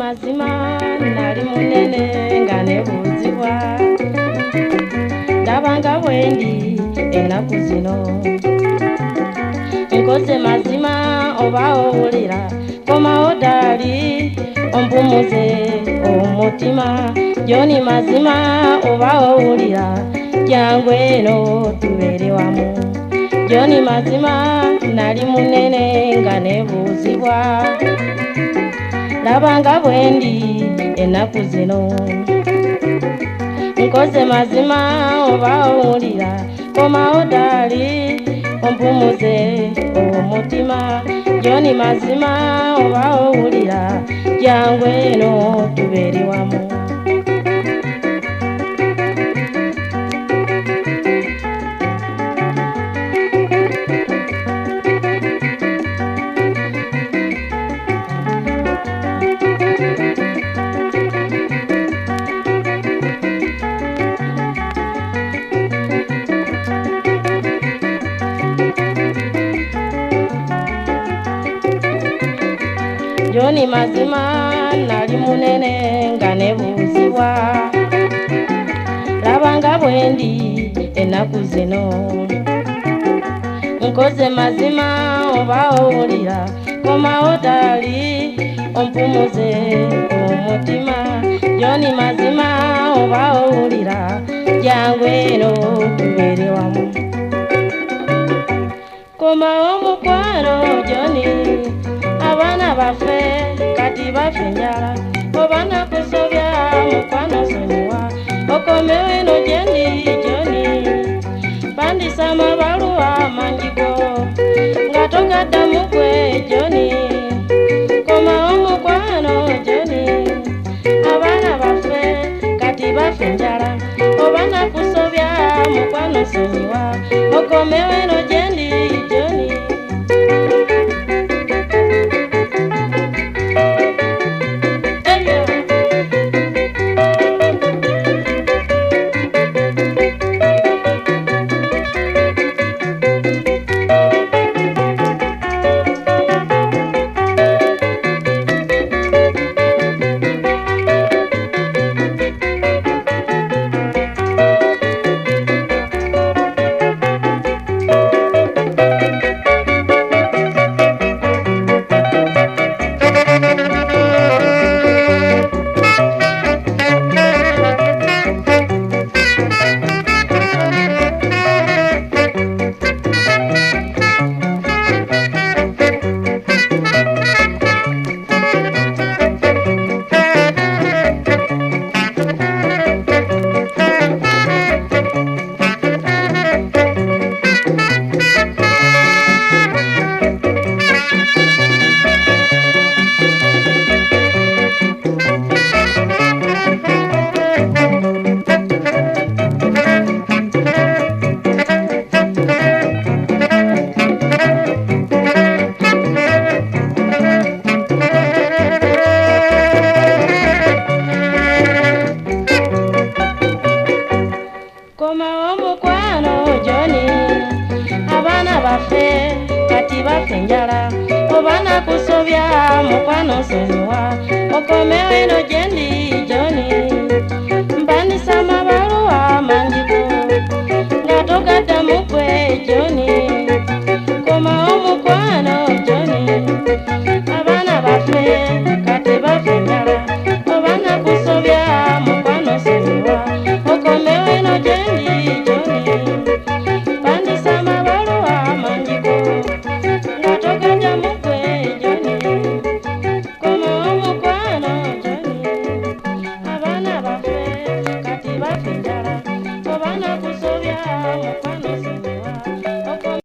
mazima nali munene nga nebuuzibwa ndabanga bwendi ennaku zino nkoze mazima oba owulira komawo ddaali ompumuze omutima. Joni mazima oba owulira jangu eno tubeere wamu joni mazima nali munene nga nebuuzibwa labanga bwendi ennaku zino. Nkoze mazima oba owulira komawo ddaali ompumuze omutima. Joni mazima oba owulira jangu eno tubeere wamu joni mazima nali munene nga nebuuzibwa labanga bwendi ennaku zino. Nkoze mazima oba owulira komawo ddaali ompumuze omutima. Joni mazima oba owulira jangu eno tubeere wamu. Komawo mukwano joni abaana baffe kati bafenyala obana kusobya jeni joni bandisa amabaluwa mangigo nga togaddamu joni. Komawo joni. Abaana baffe kati bafenjala obana kusobya mukwanasonyiwa okomewo eno komawo mukwano joni abaana baffe kati bafe enjala oba nakusobya mukwano sonyiwa okomewo eno gyendi